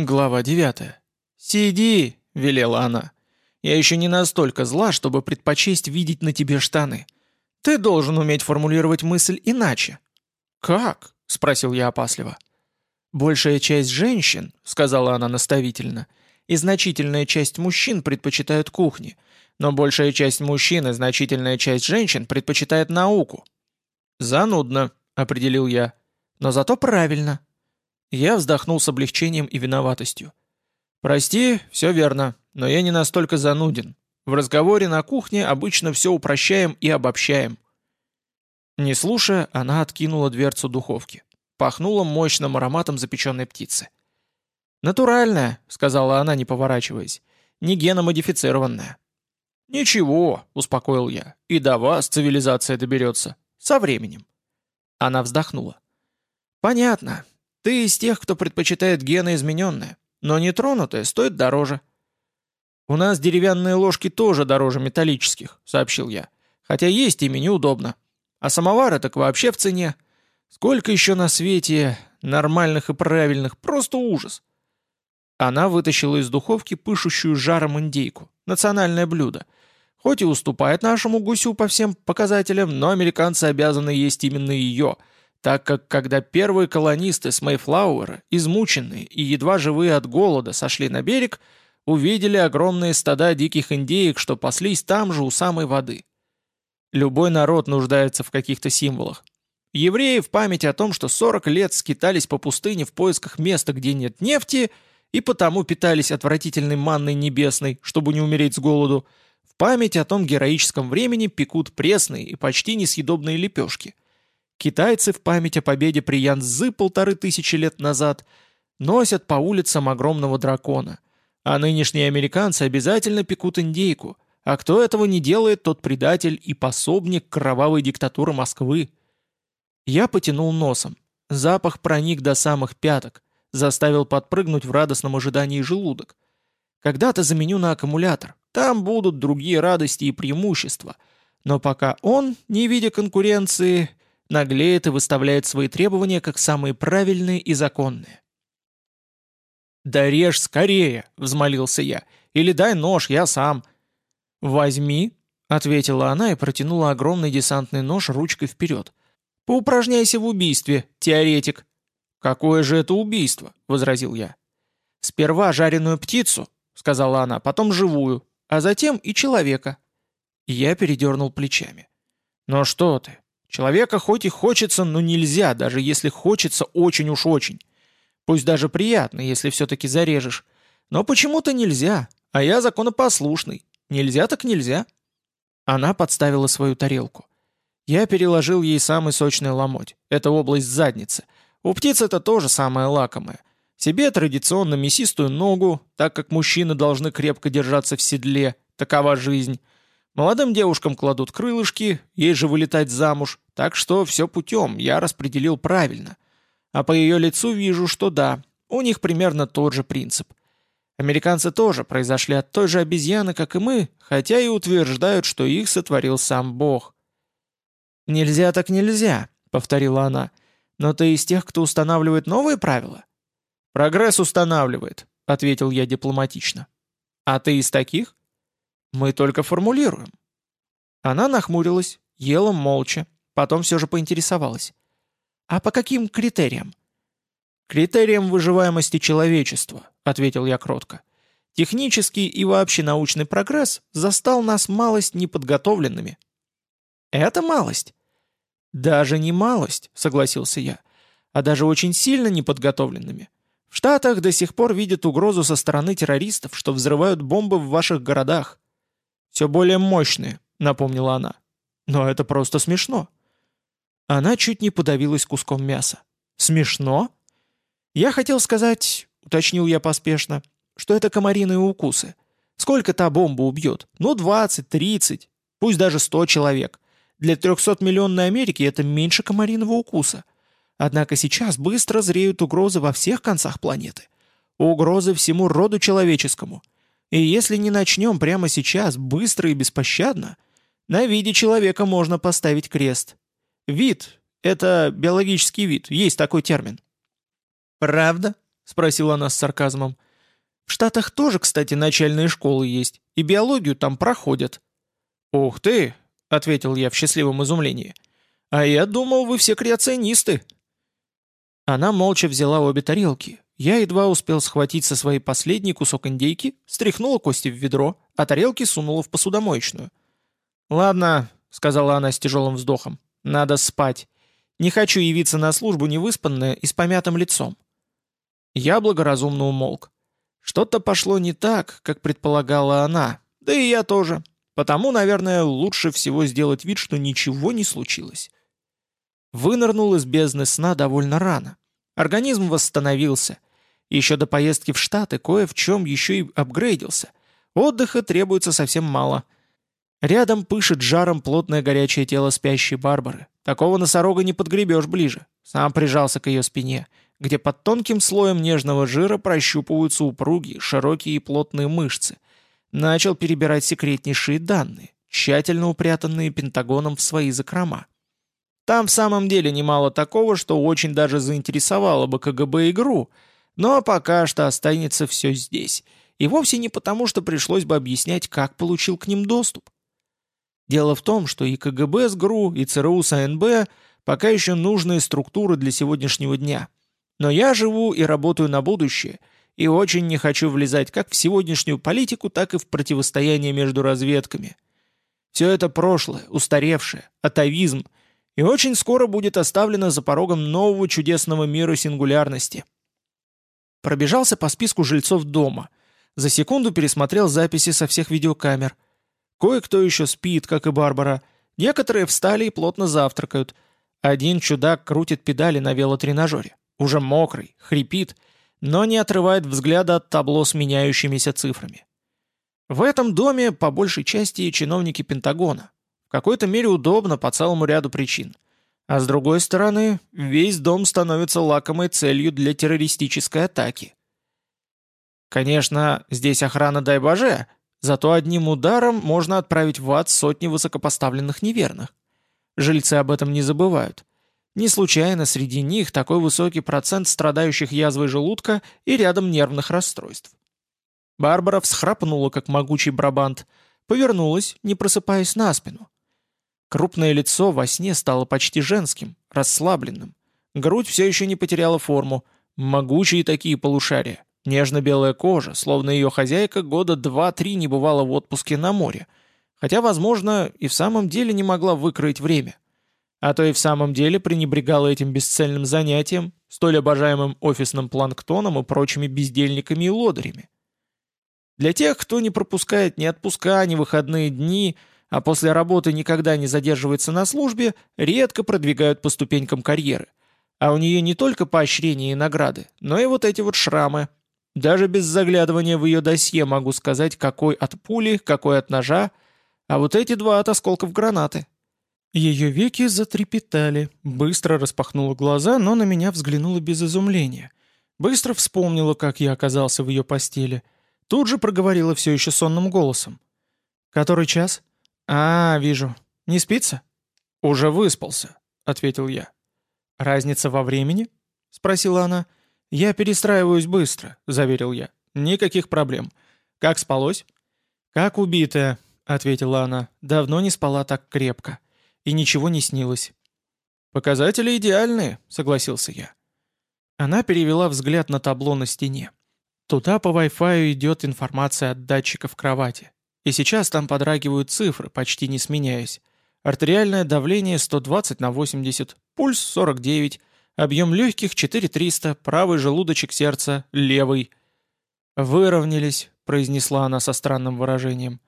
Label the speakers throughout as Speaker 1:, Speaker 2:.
Speaker 1: Глава 9. «Сиди!» — велела она. «Я еще не настолько зла, чтобы предпочесть видеть на тебе штаны. Ты должен уметь формулировать мысль иначе». «Как?» — спросил я опасливо. «Большая часть женщин, — сказала она наставительно, — и значительная часть мужчин предпочитают кухни, но большая часть мужчин и значительная часть женщин предпочитает науку». «Занудно», — определил я, — «но зато правильно». Я вздохнул с облегчением и виноватостью. «Прости, все верно, но я не настолько зануден. В разговоре на кухне обычно все упрощаем и обобщаем». Не слушая, она откинула дверцу духовки. Пахнула мощным ароматом запеченной птицы. «Натуральная», — сказала она, не поворачиваясь, — «не геномодифицированная». «Ничего», — успокоил я, — «и до вас цивилизация доберется. Со временем». Она вздохнула. «Понятно. Ты из тех, кто предпочитает гены измененные, но нетронутые стоит дороже». «У нас деревянные ложки тоже дороже металлических», — сообщил я. «Хотя есть ими неудобно. А самовары так вообще в цене. Сколько еще на свете нормальных и правильных, просто ужас». Она вытащила из духовки пышущую жаром индейку, национальное блюдо. Хоть и уступает нашему гусю по всем показателям, но американцы обязаны есть именно ее — так как когда первые колонисты с Мейфлауэра, измученные и едва живые от голода, сошли на берег, увидели огромные стада диких индеек, что паслись там же у самой воды. Любой народ нуждается в каких-то символах. Евреи в память о том, что 40 лет скитались по пустыне в поисках места, где нет нефти, и потому питались отвратительной манной небесной, чтобы не умереть с голоду, в память о том героическом времени пекут пресные и почти несъедобные лепешки – Китайцы в память о победе при Янцзы полторы тысячи лет назад носят по улицам огромного дракона. А нынешние американцы обязательно пекут индейку. А кто этого не делает, тот предатель и пособник кровавой диктатуры Москвы. Я потянул носом. Запах проник до самых пяток, заставил подпрыгнуть в радостном ожидании желудок. Когда-то заменю на аккумулятор. Там будут другие радости и преимущества. Но пока он, не видя конкуренции, наглеет и выставляет свои требования как самые правильные и законные. «Да режь скорее!» — взмолился я. «Или дай нож, я сам». «Возьми», — ответила она и протянула огромный десантный нож ручкой вперед. «Поупражняйся в убийстве, теоретик». «Какое же это убийство?» — возразил я. «Сперва жареную птицу», — сказала она, — «потом живую, а затем и человека». Я передернул плечами. «Но что ты, Человека хоть и хочется, но нельзя, даже если хочется очень уж очень. Пусть даже приятно, если все-таки зарежешь. Но почему-то нельзя, а я законопослушный. Нельзя так нельзя. Она подставила свою тарелку. Я переложил ей самый сочный ломоть. Это область задницы. У птиц это тоже самое лакомое. Себе традиционно мясистую ногу, так как мужчины должны крепко держаться в седле. Такова жизнь. Молодым девушкам кладут крылышки, ей же вылетать замуж, так что все путем, я распределил правильно. А по ее лицу вижу, что да, у них примерно тот же принцип. Американцы тоже произошли от той же обезьяны, как и мы, хотя и утверждают, что их сотворил сам Бог. «Нельзя так нельзя», — повторила она. «Но ты из тех, кто устанавливает новые правила?» «Прогресс устанавливает», — ответил я дипломатично. «А ты из таких?» Мы только формулируем». Она нахмурилась, ела молча, потом все же поинтересовалась. «А по каким критериям?» «Критериям выживаемости человечества», — ответил я кротко. «Технический и вообще научный прогресс застал нас малость неподготовленными». «Это малость?» «Даже не малость», — согласился я, «а даже очень сильно неподготовленными. В Штатах до сих пор видят угрозу со стороны террористов, что взрывают бомбы в ваших городах. «Все более мощные», — напомнила она. «Но это просто смешно». Она чуть не подавилась куском мяса. «Смешно?» «Я хотел сказать», — уточнил я поспешно, «что это комариные укусы. Сколько та бомба убьет? Ну, 20, 30, пусть даже 100 человек. Для 300-миллионной Америки это меньше комариного укуса. Однако сейчас быстро зреют угрозы во всех концах планеты. Угрозы всему роду человеческому — и если не начнем прямо сейчас, быстро и беспощадно, на виде человека можно поставить крест. Вид — это биологический вид, есть такой термин. «Правда?» — спросила она с сарказмом. «В Штатах тоже, кстати, начальные школы есть, и биологию там проходят». «Ух ты!» — ответил я в счастливом изумлении. «А я думал, вы все креационисты». Она молча взяла обе тарелки. Я едва успел схватить со своей последний кусок индейки, стряхнула кости в ведро, а тарелки сунула в посудомоечную. «Ладно», — сказала она с тяжелым вздохом, — «надо спать. Не хочу явиться на службу невыспанная и с помятым лицом». Я благоразумно умолк. Что-то пошло не так, как предполагала она, да и я тоже. Потому, наверное, лучше всего сделать вид, что ничего не случилось. Вынырнул из бездны сна довольно рано. Организм восстановился. Еще до поездки в Штаты кое в чем еще и апгрейдился. Отдыха требуется совсем мало. Рядом пышет жаром плотное горячее тело спящей Барбары. Такого носорога не подгребешь ближе. Сам прижался к ее спине, где под тонким слоем нежного жира прощупываются упругие, широкие и плотные мышцы. Начал перебирать секретнейшие данные, тщательно упрятанные Пентагоном в свои закрома. Там в самом деле немало такого, что очень даже заинтересовало бы КГБ игру, но пока что останется все здесь. И вовсе не потому, что пришлось бы объяснять, как получил к ним доступ. Дело в том, что и КГБ с ГРУ, и ЦРУ с АНБ пока еще нужные структуры для сегодняшнего дня. Но я живу и работаю на будущее, и очень не хочу влезать как в сегодняшнюю политику, так и в противостояние между разведками. Все это прошлое, устаревшее, атовизм, и очень скоро будет оставлено за порогом нового чудесного мира сингулярности. Пробежался по списку жильцов дома. За секунду пересмотрел записи со всех видеокамер – Кое-кто еще спит, как и Барбара. Некоторые встали и плотно завтракают. Один чудак крутит педали на велотренажере. Уже мокрый, хрипит, но не отрывает взгляда от табло с меняющимися цифрами. В этом доме по большей части чиновники Пентагона. В какой-то мере удобно по целому ряду причин. А с другой стороны, весь дом становится лакомой целью для террористической атаки. Конечно, здесь охрана дай боже, Зато одним ударом можно отправить в ад сотни высокопоставленных неверных. Жильцы об этом не забывают. Не случайно среди них такой высокий процент страдающих язвой желудка и рядом нервных расстройств. Барбара всхрапнула, как могучий брабант, повернулась, не просыпаясь на спину. Крупное лицо во сне стало почти женским, расслабленным. Грудь все еще не потеряла форму, могучие такие полушария. Нежно-белая кожа, словно ее хозяйка года два-три не бывала в отпуске на море, хотя, возможно, и в самом деле не могла выкроить время. А то и в самом деле пренебрегала этим бесцельным занятием, столь обожаемым офисным планктоном и прочими бездельниками и лодырями. Для тех, кто не пропускает ни отпуска, ни выходные дни, а после работы никогда не задерживается на службе, редко продвигают по ступенькам карьеры. А у нее не только поощрения и награды, но и вот эти вот шрамы – даже без заглядывания в ее досье могу сказать, какой от пули, какой от ножа, а вот эти два от осколков гранаты. Ее веки затрепетали, быстро распахнула глаза, но на меня взглянула без изумления. Быстро вспомнила, как я оказался в ее постели. Тут же проговорила все еще сонным голосом. «Который час?» «А, вижу. Не спится?» «Уже выспался», — ответил я. «Разница во времени?» — спросила она. «Я перестраиваюсь быстро», — заверил я. «Никаких проблем. Как спалось?» «Как убитая», — ответила она. «Давно не спала так крепко. И ничего не снилось». «Показатели идеальные», — согласился я. Она перевела взгляд на табло на стене. Туда по Wi-Fi идет информация от датчика в кровати. И сейчас там подрагивают цифры, почти не сменяясь. Артериальное давление 120 на 80, пульс 49, Объем легких 4300, правый желудочек сердца, левый. «Выровнялись», — произнесла она со странным выражением.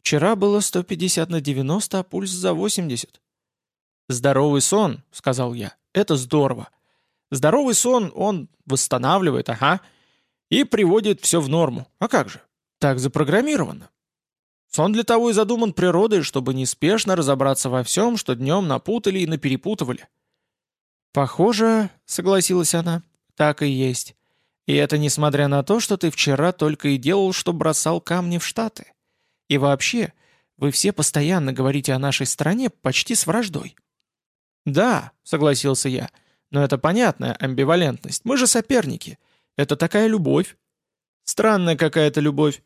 Speaker 1: «Вчера было 150 на 90, а пульс за 80». «Здоровый сон», — сказал я, — «это здорово. Здоровый сон, он восстанавливает, ага, и приводит все в норму. А как же? Так запрограммировано. Сон для того и задуман природой, чтобы неспешно разобраться во всем, что днем напутали и наперепутывали. «Похоже, — согласилась она, — так и есть. И это несмотря на то, что ты вчера только и делал, что бросал камни в Штаты. И вообще, вы все постоянно говорите о нашей стране почти с враждой». «Да», — согласился я, — «но это понятная амбивалентность, мы же соперники. Это такая любовь». «Странная какая-то любовь».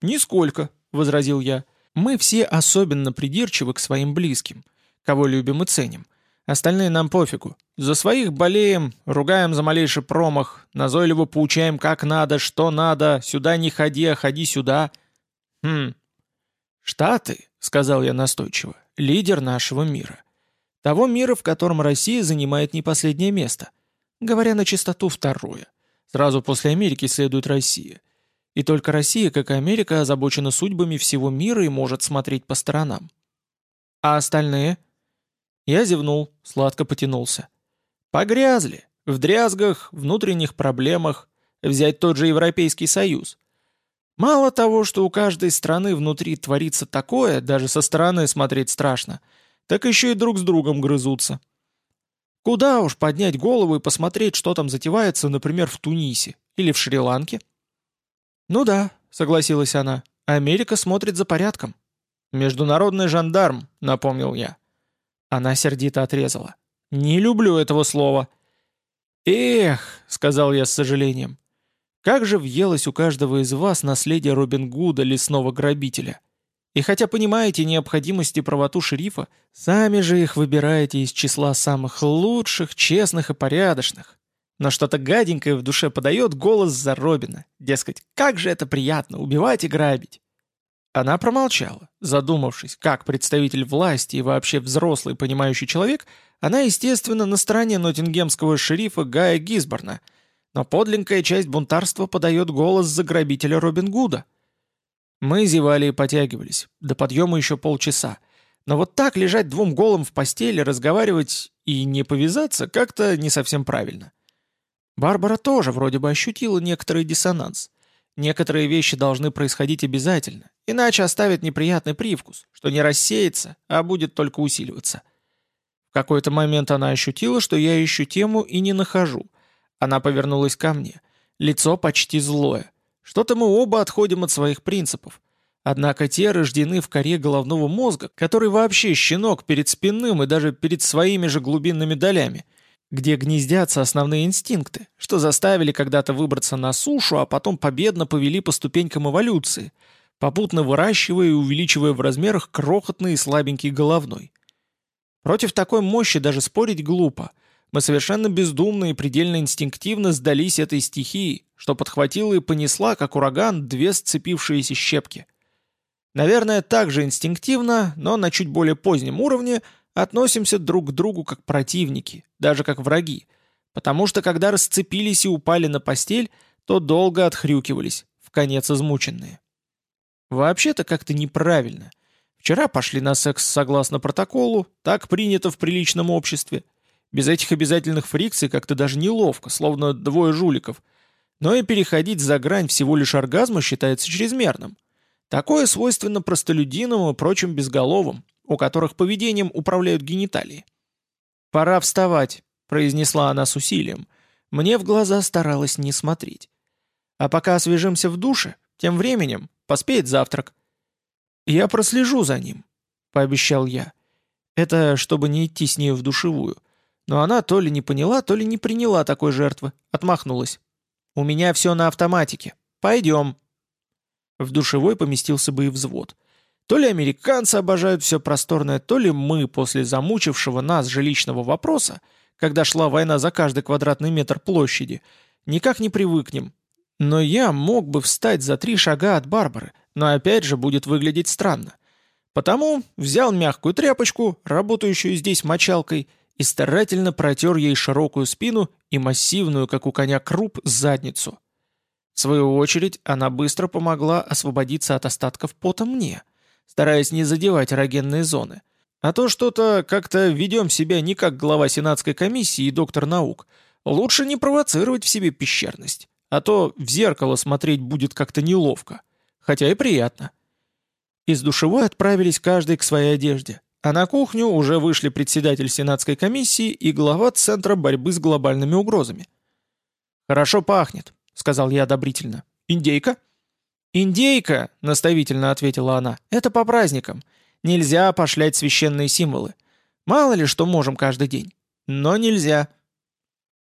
Speaker 1: «Нисколько», — возразил я. «Мы все особенно придирчивы к своим близким, кого любим и ценим. Остальные нам пофигу. За своих болеем, ругаем за малейший промах, назойливо поучаем, как надо, что надо, сюда не ходи, а ходи сюда. Хм. Штаты, сказал я настойчиво, лидер нашего мира. Того мира, в котором Россия занимает не последнее место. Говоря на чистоту, второе. Сразу после Америки следует Россия. И только Россия, как и Америка, озабочена судьбами всего мира и может смотреть по сторонам. А остальные – я зевнул, сладко потянулся. Погрязли. В дрязгах, внутренних проблемах. Взять тот же Европейский Союз. Мало того, что у каждой страны внутри творится такое, даже со стороны смотреть страшно, так еще и друг с другом грызутся. Куда уж поднять голову и посмотреть, что там затевается, например, в Тунисе или в Шри-Ланке? Ну да, согласилась она, Америка смотрит за порядком. Международный жандарм, напомнил я. Она сердито отрезала. «Не люблю этого слова». «Эх», — сказал я с сожалением, — «как же въелось у каждого из вас наследие Робин Гуда, лесного грабителя. И хотя понимаете необходимость правоту шерифа, сами же их выбираете из числа самых лучших, честных и порядочных. Но что-то гаденькое в душе подает голос за Робина. Дескать, как же это приятно, убивать и грабить. Она промолчала, задумавшись, как представитель власти и вообще взрослый понимающий человек, она, естественно, на стороне ноттингемского шерифа Гая Гизборна, но подлинная часть бунтарства подает голос за грабителя Робин Гуда. Мы зевали и потягивались, до подъема еще полчаса, но вот так лежать двум голым в постели, разговаривать и не повязаться как-то не совсем правильно. Барбара тоже вроде бы ощутила некоторый диссонанс – Некоторые вещи должны происходить обязательно, иначе оставят неприятный привкус, что не рассеется, а будет только усиливаться. В какой-то момент она ощутила, что я ищу тему и не нахожу. Она повернулась ко мне. Лицо почти злое. Что-то мы оба отходим от своих принципов. Однако те рождены в коре головного мозга, который вообще щенок перед спинным и даже перед своими же глубинными долями – где гнездятся основные инстинкты, что заставили когда-то выбраться на сушу, а потом победно повели по ступенькам эволюции, попутно выращивая и увеличивая в размерах крохотный и слабенький головной. Против такой мощи даже спорить глупо. Мы совершенно бездумно и предельно инстинктивно сдались этой стихии, что подхватила и понесла, как ураган, две сцепившиеся щепки. Наверное, так же инстинктивно, но на чуть более позднем уровне – относимся друг к другу как противники, даже как враги, потому что когда расцепились и упали на постель, то долго отхрюкивались, в конец измученные. Вообще-то как-то неправильно. Вчера пошли на секс согласно протоколу, так принято в приличном обществе. Без этих обязательных фрикций как-то даже неловко, словно двое жуликов. Но и переходить за грань всего лишь оргазма считается чрезмерным. Такое свойственно простолюдинам и прочим безголовым, у которых поведением управляют гениталии. «Пора вставать», — произнесла она с усилием. Мне в глаза старалась не смотреть. «А пока освежимся в душе, тем временем поспеет завтрак». «Я прослежу за ним», — пообещал я. Это чтобы не идти с нею в душевую. Но она то ли не поняла, то ли не приняла такой жертвы. Отмахнулась. «У меня все на автоматике. Пойдем». В душевой поместился бы и взвод. То ли американцы обожают все просторное, то ли мы после замучившего нас жилищного вопроса, когда шла война за каждый квадратный метр площади, никак не привыкнем. Но я мог бы встать за три шага от Барбары, но опять же будет выглядеть странно. Потому взял мягкую тряпочку, работающую здесь мочалкой, и старательно протер ей широкую спину и массивную, как у коня, круп, задницу. В свою очередь, она быстро помогла освободиться от остатков пота мне — стараясь не задевать эрогенные зоны. А то что-то как-то ведем себя не как глава Сенатской комиссии и доктор наук. Лучше не провоцировать в себе пещерность, а то в зеркало смотреть будет как-то неловко, хотя и приятно. Из душевой отправились каждый к своей одежде, а на кухню уже вышли председатель Сенатской комиссии и глава Центра борьбы с глобальными угрозами. «Хорошо пахнет», — сказал я одобрительно. «Индейка?» «Индейка», — наставительно ответила она, — «это по праздникам. Нельзя пошлять священные символы. Мало ли что можем каждый день. Но нельзя».